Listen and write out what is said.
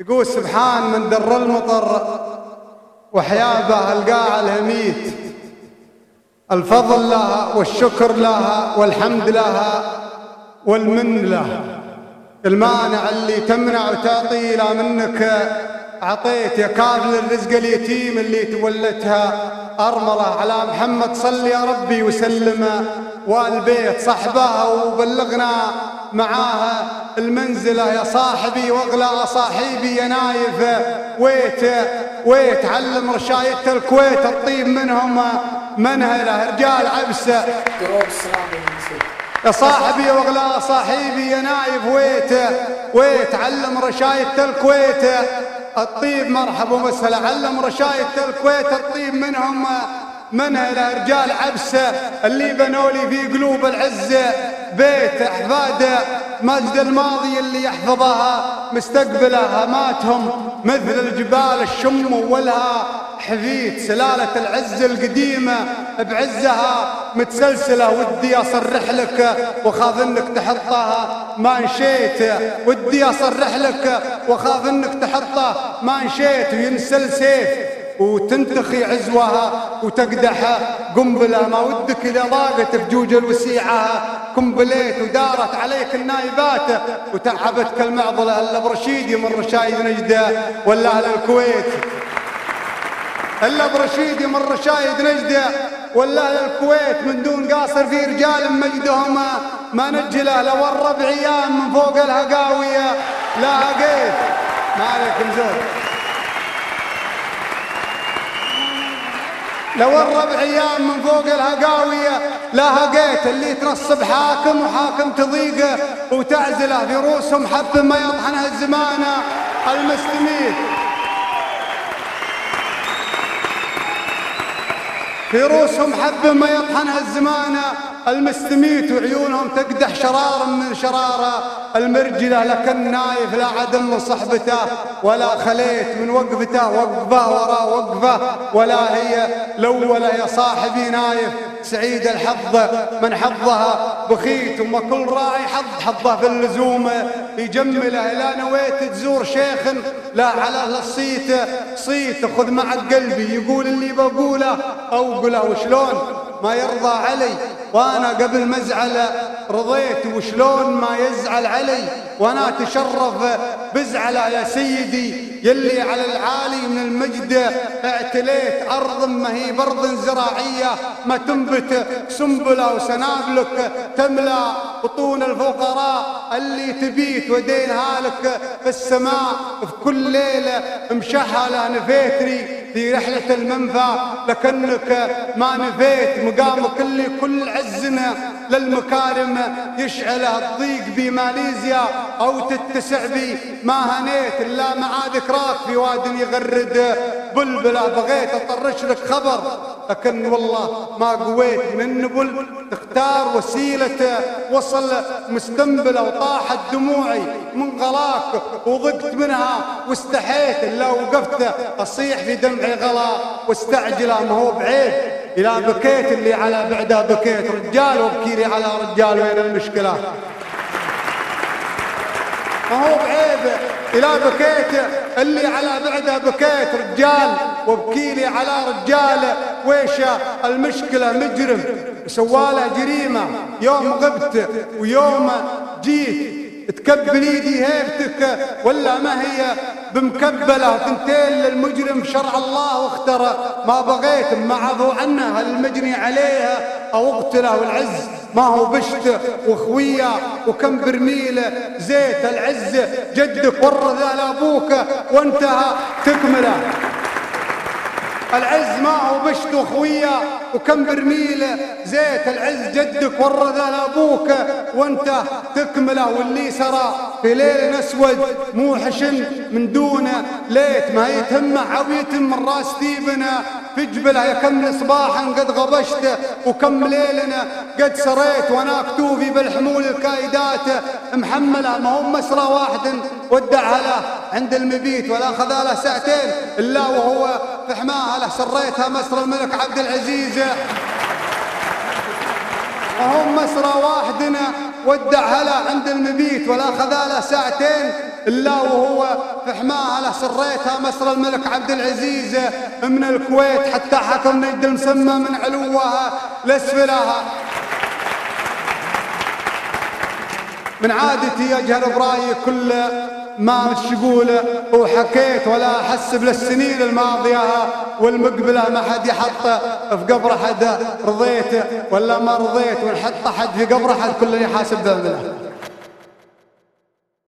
يقول سبحان من در المطر وحيابه القاع الهميت. الفضل لها والشكر لها والحمد لها والمن لها المانع اللي تمنع وتعطي لا منك. أعطيت يا كافل الرزق اليتيم اللي تولتها أرملة على محمد صل يا ربي وسلم. والبيت صحبها وبلغنا. معاها المنزلة يا صاحبي واغلى صاحبي يا نايف. ويت ويت علم رشاية الكويت الطيب منهم منهلة رجال عبسة يا صاحبي واغلى صاحبي يا نايف ويت ويت علم رشاية الكويت. الطيب مرحبا ومسهلا علم رشاية الكويت الطيب منهم منها رجال عبسة اللي بنوا لي في قلوب العزة بيت أحفاد مجد الماضي اللي يحفظها مستقبلها ماتهم مثل الجبال الشم ولها حفيد سلالة العز القديمة بعزها متسلسلة. ودي أصرح لك وخاف إنك تحطها ما نشيت. ودي أصرح لك وخاف إنك تحطها ما نشيت. وينسل سيف وتنتخي عزوها وتقدح قنبلة ما ودك إذا ضاقت بجوج الوسيعة. قنبليت ودارت عليك النايبات وتعبتك المعضلة. إلا برشيدي من رشايد نجدة ولا أهل الكويت. إلا برشيدي من رشايد نجدة ولا أهل الكويت من دون قاصر في رجال مجدهم ما نجله لو الربع أيام من فوق الهقاوية. لا هقيت. ما عليكم لو الربع أيام من فوق الهقاوية لا هقيت اللي تنصب حاكم وحاكم تضيقه وتعزله في روسهم حب ما يطحنها الزمان المسلمين في روسهم حب ما يطحنها الزمان المستميت وعيونهم تقدح شرار من شرارة. المرجلة لكن نايف لا عدم من صحبته ولا خليت من وقفته. وقفة ورا وقفة ولا هي الأولى يا صاحبي نايف. سعيد الحظ من حظها بخيت وما كل راعي حظ حظه في اللزوم. يجمله لا نويت تزور شيخ لا على الصيت صيت. خذ معك قلبي يقول اللي بقوله أو قله. وشلون؟ ما يرضى علي. وأنا قبل ما أزعل رضيت وشلون ما يزعل علي وأنا اتشرف بزعله يا سيدي يلي على العالي من المجد اعتليت ارض ما هي برض زراعية ما تنبت سنبلة وسنابلك تملأ بطون الفقراء اللي تبيت ودينها لك في السماء في كل ليلة مشحله نفيتني في رحلة المنفى لكنك ما نفيت مقامك اللي كل عزنا. للمكارم يشعله الضيق بماليزيا أو تتسع بي. ما هنيت إلا مع ذكراك في واد يغرد. بلبلة بغيت أطرش لك خبر. لكن والله ما قويت من النبل تختار وسيلة. وصل مستنبلة وطاحت دموعي من غلاك. وضقت منها واستحيت إلا وقفت. أصيح في دمعي غلا. واستعجله ما هو بعيب إلى بكيت اللي على بعده بكيت رجال وابكي لي على رجال وين المشكلة؟ ما هو بعيب. إلى بكيت اللي على بعده بكيت رجال وابكي لي على رجال. ويش المشكلة؟ مجرم. سواله جريمة. يوم غبت ويوم جيت. تكبل إيدي هيبتك ولا ما هي؟ بمكبلة ثنتين للمجرم شرع الله واختار. ما بغيت ما عفو عنه المجني عليها أو اقتله والعز ما هو بشت وخوية وكم برميل زيت العز. جدك ورث لابوك وانتهى. تكملة. العز ما هو بشت وخوية وكم برميل زيت العز جدك ورث لابوك وانت تكمله واللي سرى في ليل أسود موحش من دونه. ليت ما يتهمه عويت من راس ثيبنا. في جبله يا كم صباحا قد غبشت وكم ليلنا قد سريت وأنا اكتوفي بالحمول الكايدات محمله ما هو مسرى واحد ودعها له عند المبيت ولا خذ له ساعتين إلا وهو في حماها. له سريتها مسرى الملك عبد العزيز. وهم مسرى واحدنا ودع هلا عند المبيت ولا خذ له ساعتين إلا وهو في حماها. سريتها مصر الملك عبد العزيز من الكويت حتى حكم نجد المسمى من علوها لاسفلها من عادتي أجهل برأيي كل ما الشقول وحكيت ولا أحسب للسنين الماضية والمقبلة ما حد يحط في قبر أحد رضيت ولا ما رضيت ونحط أحد في قبر أحد كل يحاسب ذنبه